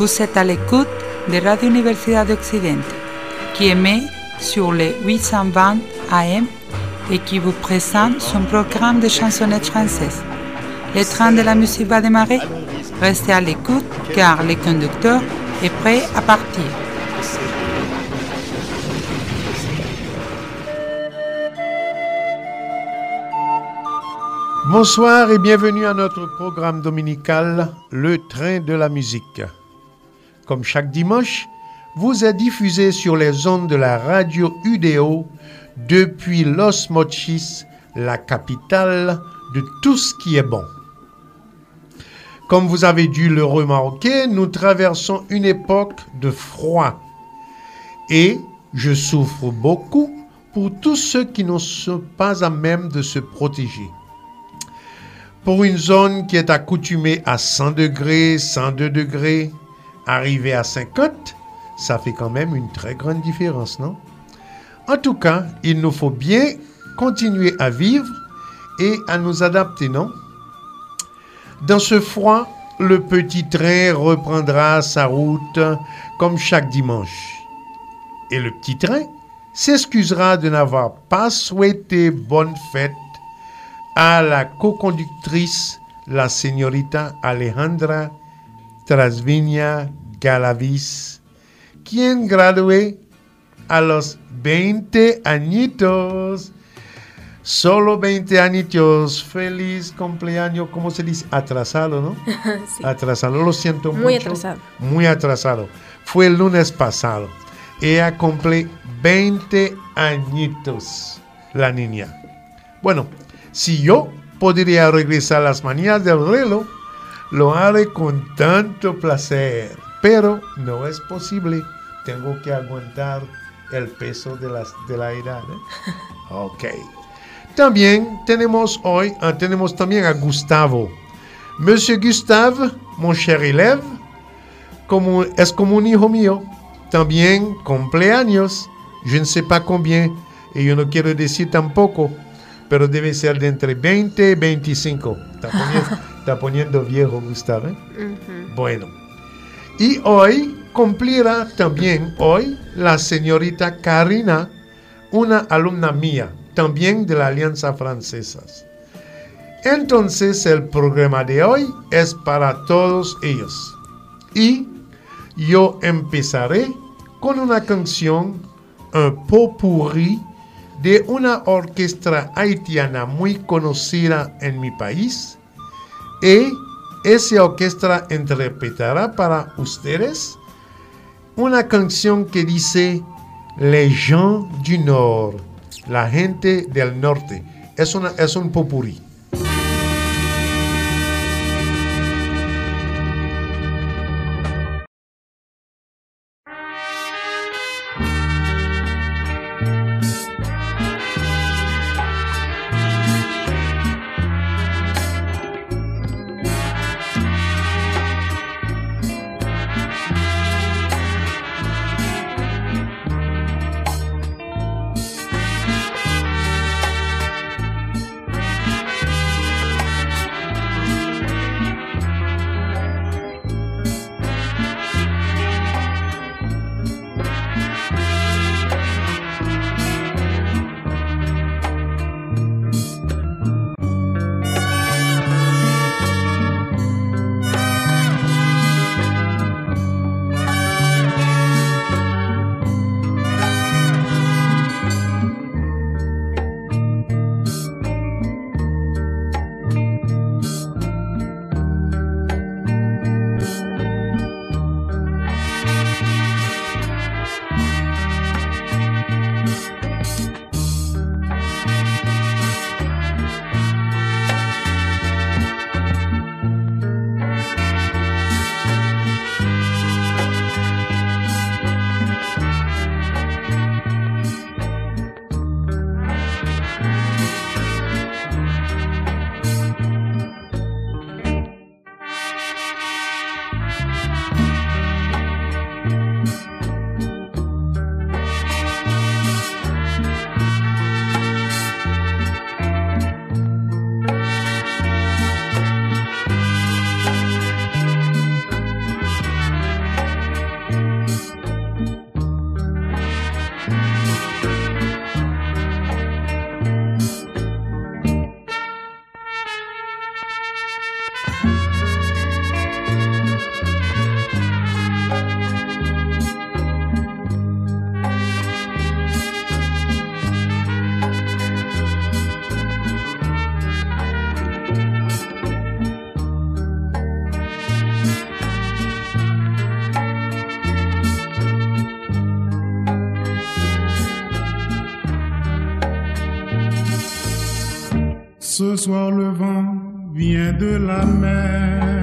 Vous êtes à l'écoute de Radio Universidad de Occidente, qui émet sur les 820 AM et qui vous présente son programme de chansonnettes françaises. Le train de la musique va démarrer. Restez à l'écoute car le conducteur est prêt à partir. Bonsoir et bienvenue à notre programme dominical Le train de la musique. Comme chaque dimanche, vous est diffusé sur les ondes de la radio UDO depuis Los Mochis, la capitale de tout ce qui est bon. Comme vous avez dû le remarquer, nous traversons une époque de froid. Et je souffre beaucoup pour tous ceux qui ne sont pas à même de se protéger. Pour une zone qui est accoutumée à 100 degrés, 102 degrés, arriver à 50, ça fait quand même une très grande différence, non? En tout cas, il nous faut bien continuer à vivre et à nous adapter, non? Dans ce froid, le petit train reprendra sa route comme chaque dimanche. Et le petit train s'excusera de n'avoir pas souhaité bonne fête à la co-conductrice, la señorita Alejandra Trasvinia Galavis, quien gradué a los 20 añitos. Solo 20 añitos. Feliz cumpleaños. ¿Cómo se dice? Atrasado, ¿no? Sí. Atrasado. Lo siento mucho. Muy atrasado. Muy atrasado. Fue el lunes pasado. Ella cumple 20 añitos, la niña. Bueno, si yo podría regresar las manías del reloj, lo haré con tanto placer. Pero no es posible. Tengo que aguantar el peso de, las, de la edad. ¿eh? Ok. También tenemos hoy, ah, tenemos también a Gustavo. Monsieur Gustave, mon cher élève, como, es como un hijo mío. También cumpleaños. Je ne sais pas combien. Y yo no quiero decir tampoco. Pero debe ser de entre 20 y 25. Está poniendo, está poniendo viejo Gustavo. ¿eh? Ujú. Bueno. Y hoy cumplirá también hoy la señorita Karina, una alumna mía, también de la Alianza Francesa. Entonces el programa de hoy es para todos ellos. Y yo empezaré con una canción, un potpourri de una orquesta haitiana muy conocida en mi país. Y esa orquesta interpretará para ustedes una canción que dice Les gens du Nord, la gente del norte. Es, es un popurrí. Soir le vent vient de la mer.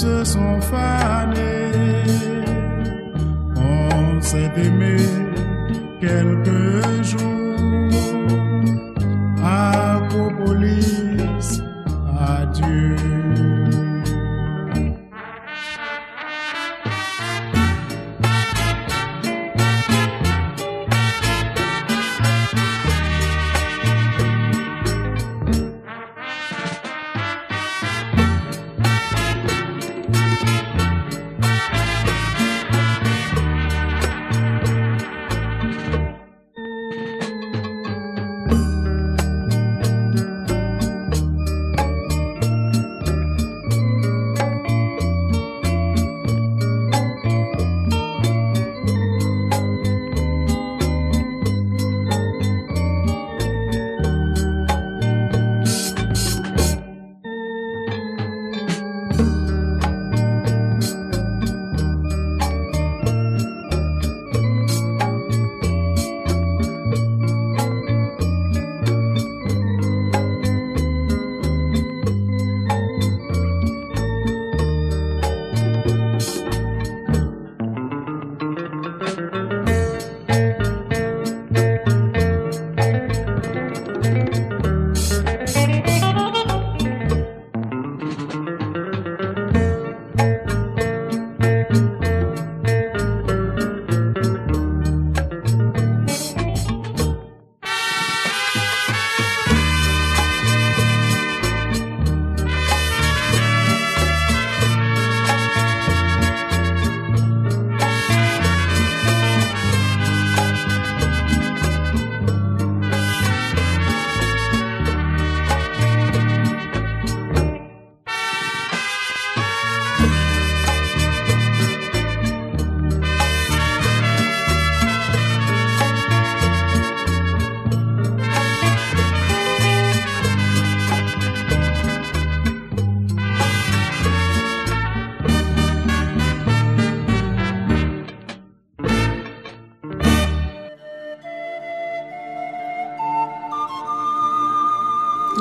Se sont fanées. On s'est aimé quelques jours. Acropolis,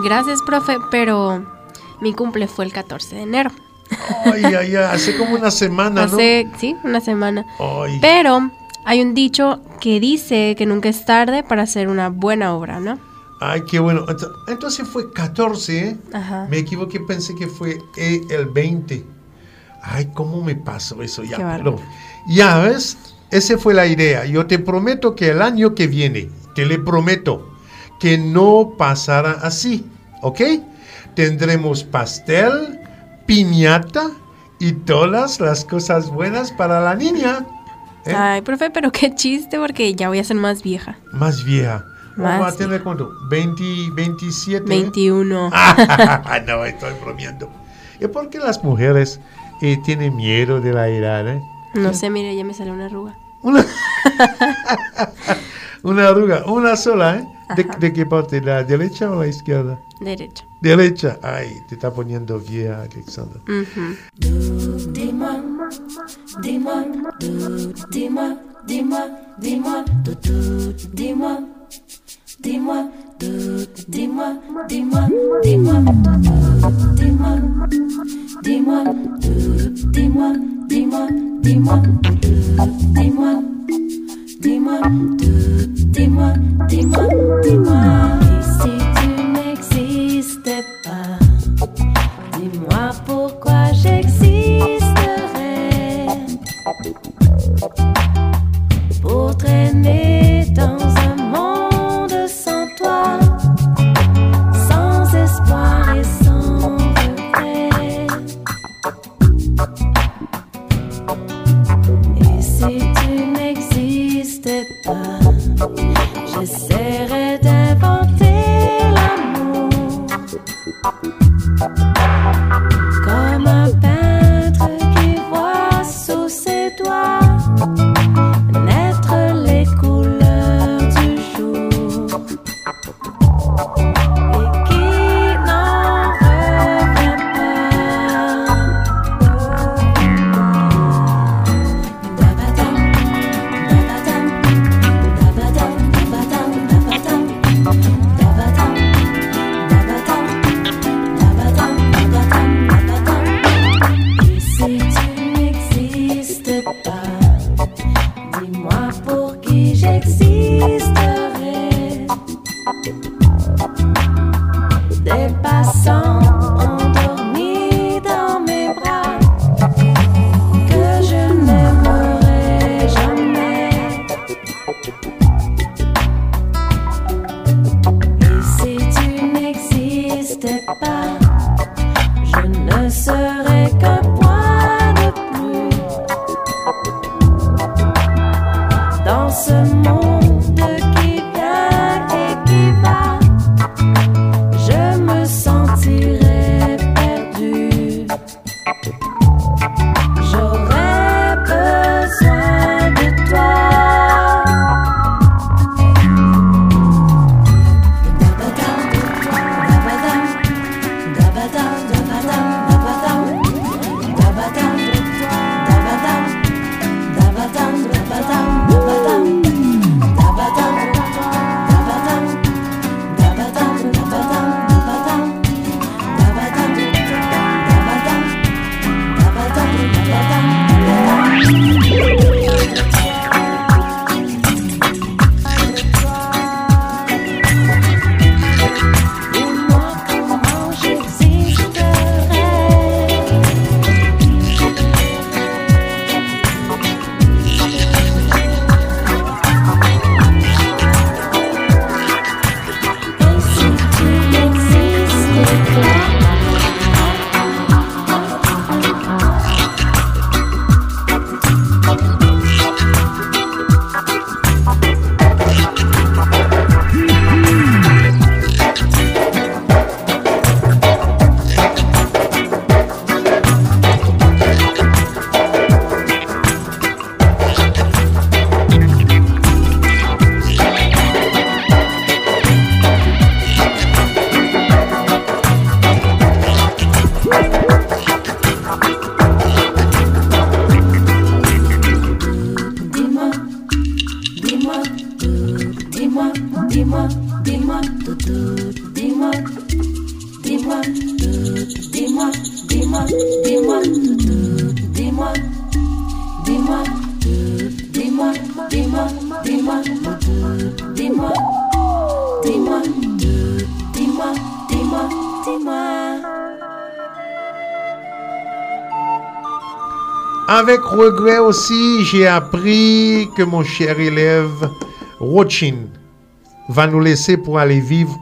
Gracias, profe, pero mi cumple fue el 14 de enero. Ay, ay, ay, hace como una semana, ¿no? Hace, sí, una semana. Ay, Pero hay un dicho que dice que nunca es tarde para hacer una buena obra, ¿no? ay, qué bueno. Ent- Entonces fue 14, ¿eh? Ajá. Me equivoqué, pensé que fue eh, el 20. Ay, ¿cómo me pasó eso? Ya, pero- ya ves, esa fue la idea. Yo te prometo que el año que viene, te le prometo, que no pasará así, ¿ok? Tendremos pastel, piñata y todas las cosas buenas para la niña. ¿eh? Ay, profe, pero qué chiste porque ya voy a ser más vieja. Más vieja. Más ¿Vamos a tener cuánto? ¿20, 27? 21. Ah, no, estoy bromeando. ¿Y por qué las mujeres eh, tienen miedo de la edad? eh? No sé, mire, ya me salió una arruga. Una, una arruga, una sola, ¿eh? ¿De, qué parte? ¿De la derecha o la izquierda? Derecha. Derecha. Ay, te está poniendo vieja, Alexandra. Ujú. Dis-moi, dis-moi, dis-moi, dis-moi, dis-moi, dis-moi, dis-moi, dis-moi, dis-moi, dis-moi, tout, dis-moi, dis-moi, tout, dis-moi, tout, dis-moi, dis-moi, dis-moi, si tu n'existais pas, dis-moi pourquoi j'existerais dis-moi, dis-moi, dis-moi, dis-moi, dis-moi, dis-moi, dis-moi, dis-moi, dis-moi, dis-moi, dis-moi, dis-moi, dis-moi, dis-moi, dis-moi, dis-moi. Avec regret aussi, j'ai appris que mon cher élève Rochin va nous laisser pour aller vivre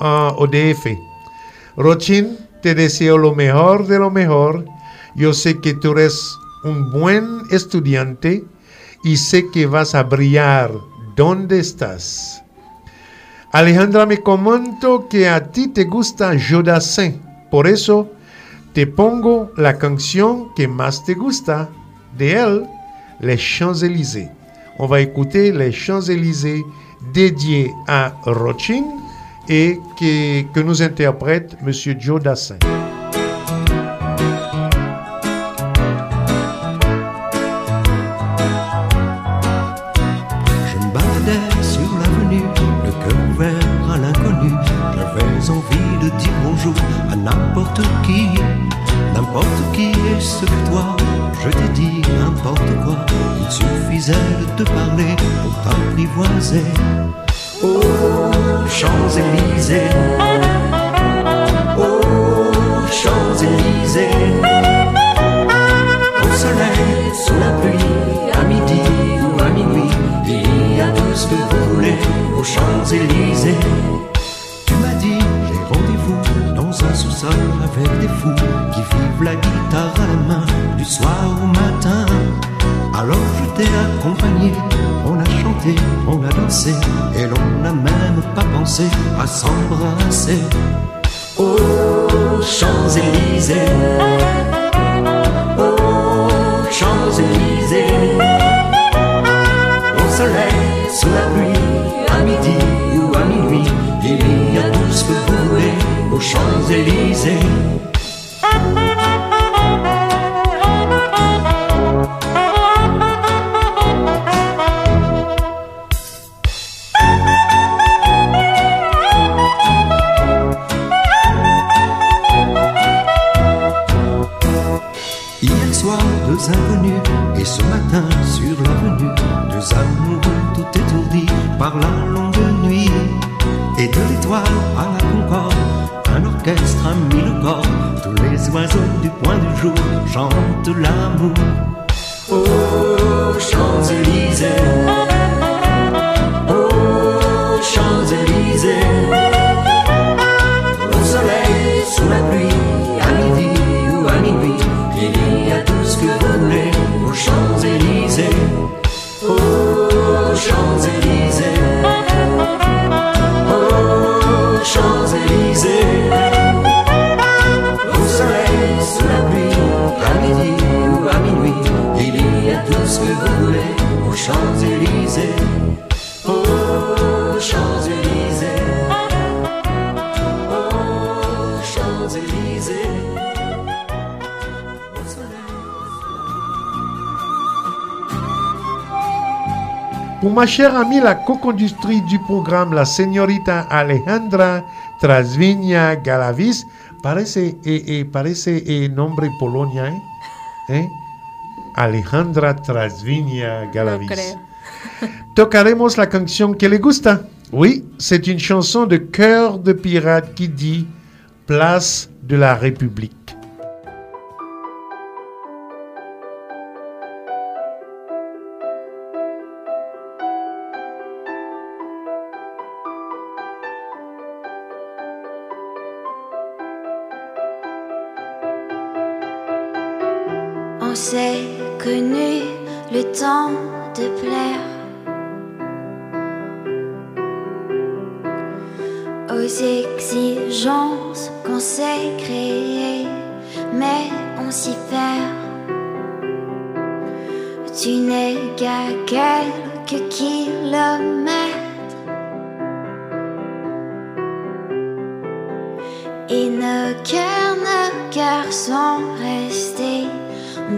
en ODF. Rochin, te deseo lo mejor de lo mejor. Yo sé que tú eres un buen estudiante y sé que vas a brillar donde estás? Alejandra me comentó que a ti te gusta Jodassin. Por eso te pongo la canción que más te gusta de él, Les Champs-Élysées. On va écouter Les Champs-Élysées dédié à Rochin et que, que nous interprète Monsieur Joe Dassin. À s'embrasser. Oh, Champs-Élysées. aux Champs-Élysées. Au soleil, sous la pluie, à midi ou à minuit, il y a tout ce que vous voulez aux Champs-Élysées. À la concorde, un orchestre a mis le corps, tous les oiseaux du point du jour chantent l'amour. Ma chère amie, la co-conductrice du programme, la señorita Alejandra Trasvinia Galavis, parece, eh, eh, parece eh, nombre Polonia, ¿eh? Alejandra Trasvinia No Galavis. creo. Tocaremos la canción que le gusta. Oui, c'est une chanson de chœur de pirate qui dit Place de la République. S'est connu le temps de plaire aux exigences qu'on s'est créées, mais on s'y perd. Tu n'es qu'à quelques kilomètres.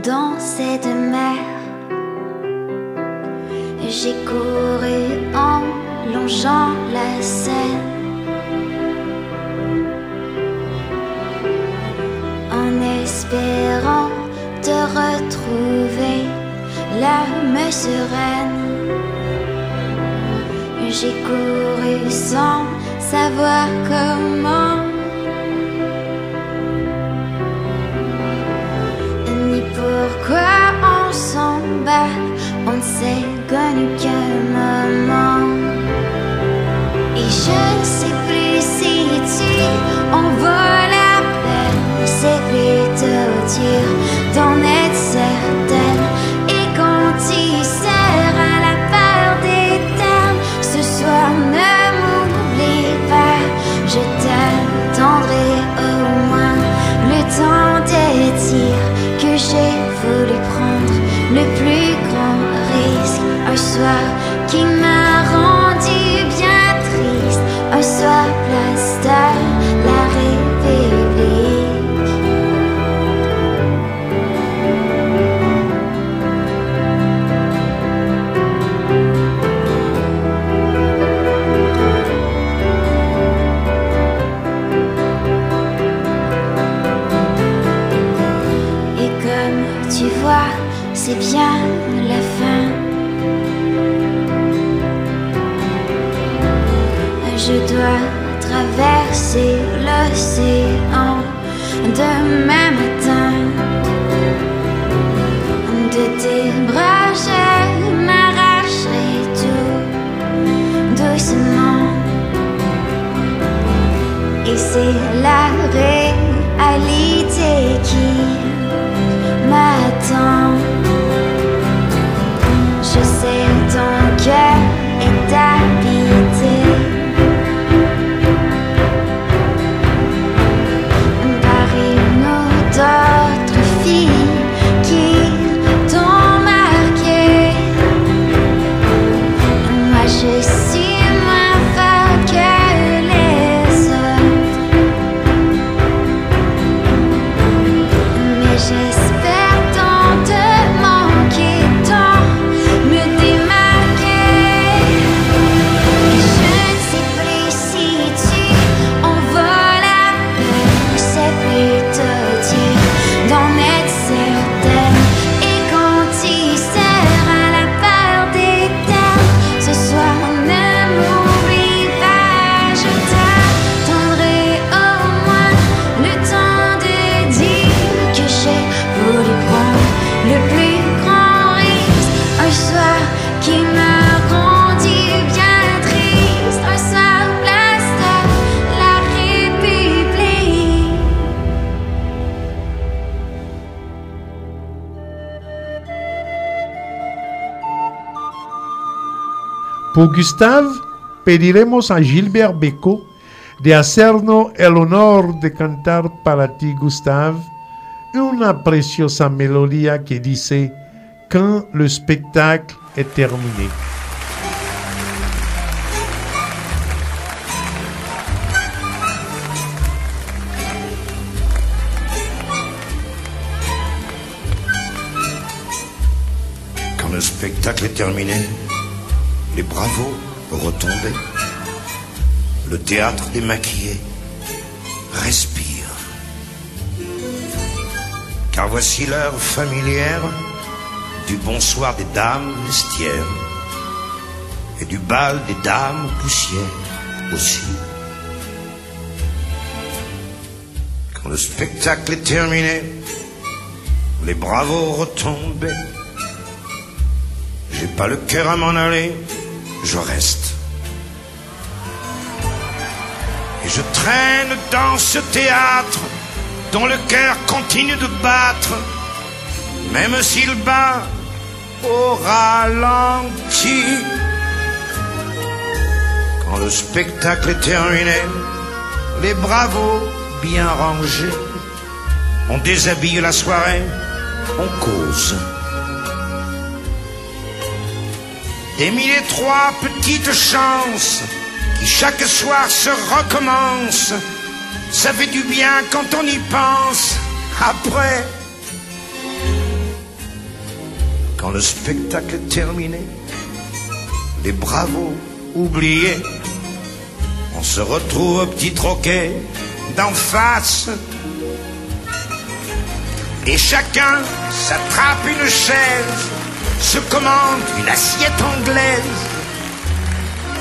Dans cette mer. J'ai couru en longeant la Seine. En espérant te retrouver l'âme sereine. J'ai couru sans savoir comment. On ne s'est connu qu'un moment. Et je ne sais plus si tu en vaut la peine, c'est plutôt dur d'en être certaine. Por Gustave, pediremos a Gilbert Beco de hacernos el honor de cantar para ti, Gustave, una preciosa melodía que dice Quand le spectacle est terminé. Quand le spectacle est terminé, les bravos retombés, le théâtre démaquillé respire. Car voici l'heure familière du bonsoir des dames vestiaires et du bal des dames poussières aussi. Quand le spectacle est terminé, les bravos retombés, j'ai pas le cœur à m'en aller, je reste. Et je traîne dans ce théâtre dont le cœur continue de battre, même s'il bat au ralenti. Quand le spectacle est terminé, les bravos bien rangés, on déshabille la soirée, on cause. Des mille et trois petites chances qui chaque soir se recommencent. Ça fait du bien quand on y pense. Après, quand le spectacle est terminé, les bravos oubliés, on se retrouve au petit troquet d'en face. Et chacun s'attrape une chaise, se commande une assiette anglaise.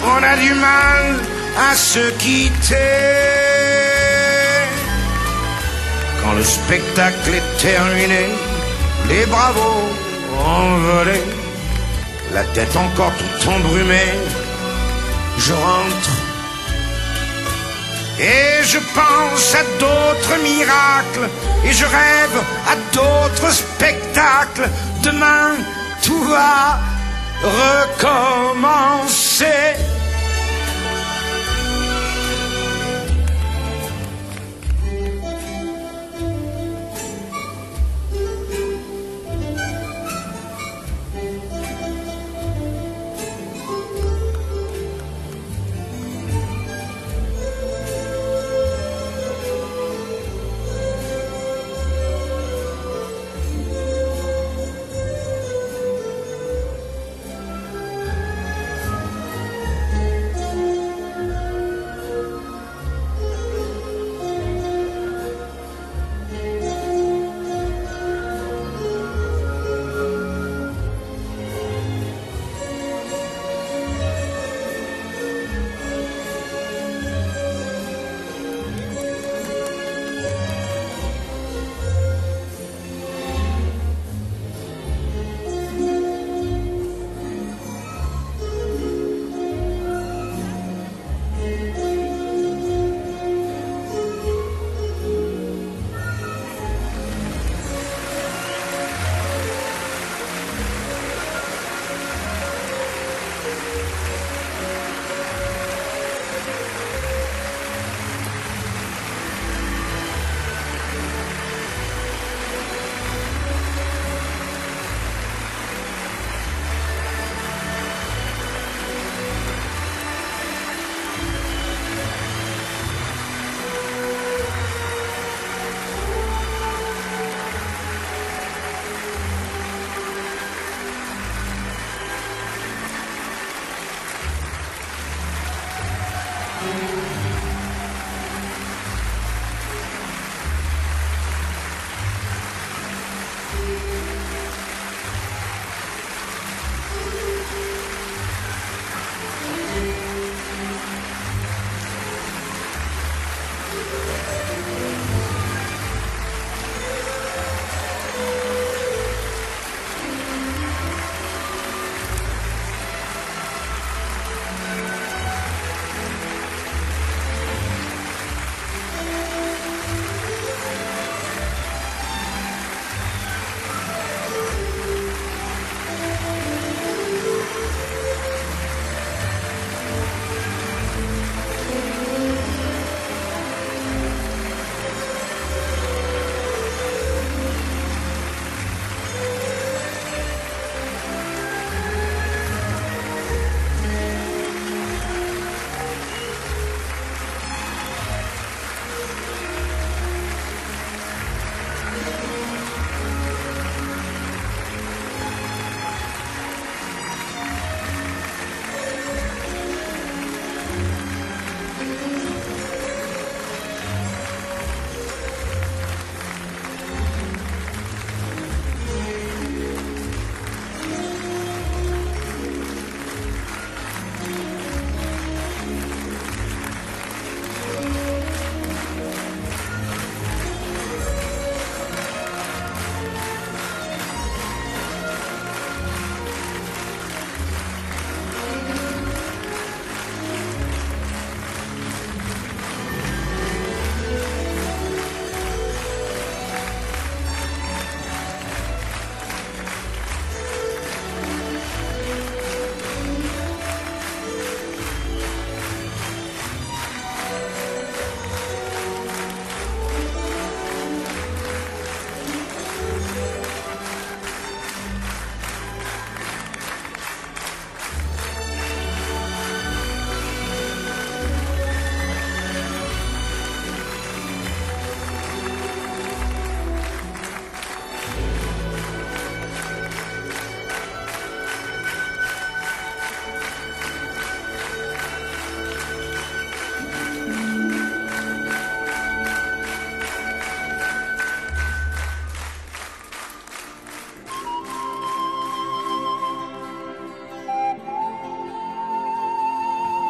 On a du mal à se quitter. Quand le spectacle est terminé, les bravos envolés, la tête encore toute embrumée, je rentre. Et je pense à d'autres miracles, et je rêve à d'autres spectacles. Demain, tout va recommencer.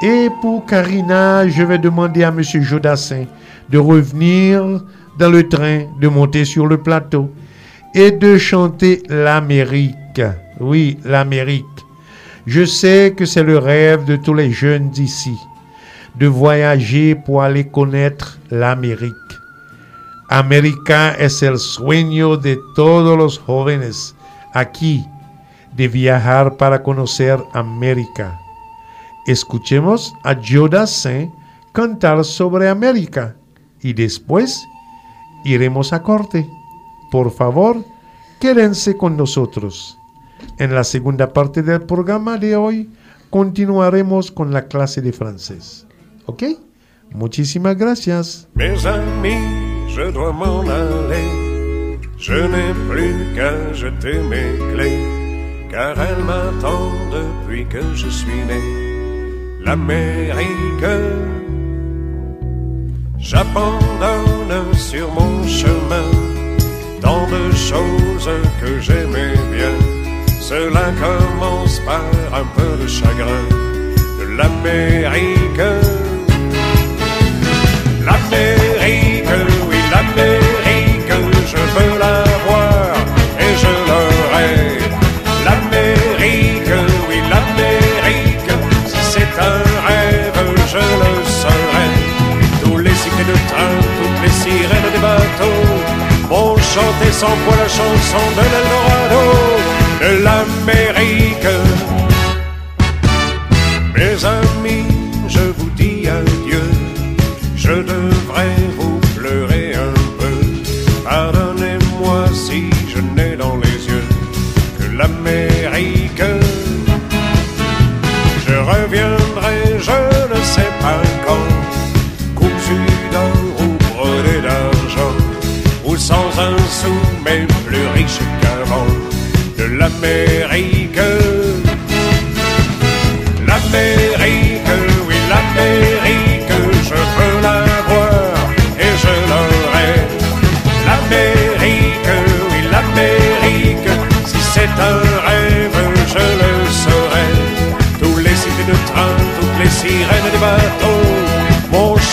Et pour Karina, je vais demander à Monsieur Jodassin de revenir dans le train, de monter sur le plateau et de chanter l'Amérique. Oui, l'Amérique. Je sais que c'est le rêve de tous les jeunes d'ici, de voyager pour aller connaître l'Amérique. América es el sueño de todos los jóvenes aquí de viajar para conocer América. Escuchemos a Jodassin cantar sobre América y después iremos a corte. Por favor, quédense con nosotros. En la segunda parte del programa de hoy continuaremos con la clase de francés. ¿Ok? Muchísimas gracias. Mes amis, je dois m'en aller. Je n'ai plus qu'à jeter mes clés, car elle m'attend depuis que je suis né. L'Amérique, j'abandonne sur mon chemin tant de choses que j'aimais bien. Cela commence par un peu de chagrin de l'Amérique. L'Amérique, chanter sans la chanson de l'Eldorado, de l'Amérique.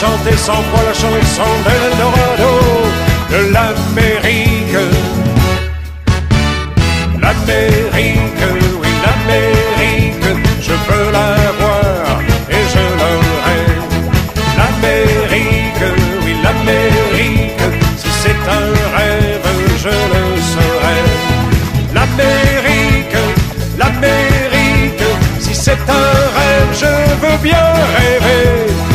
Chanter sans foi la chanson de de l'Amérique. L'Amérique, oui, l'Amérique, je veux la voir et je l'aurai. L'Amérique, oui, l'Amérique, si c'est un rêve, je le saurai. L'Amérique, l'Amérique, si c'est un rêve, je veux bien rêver.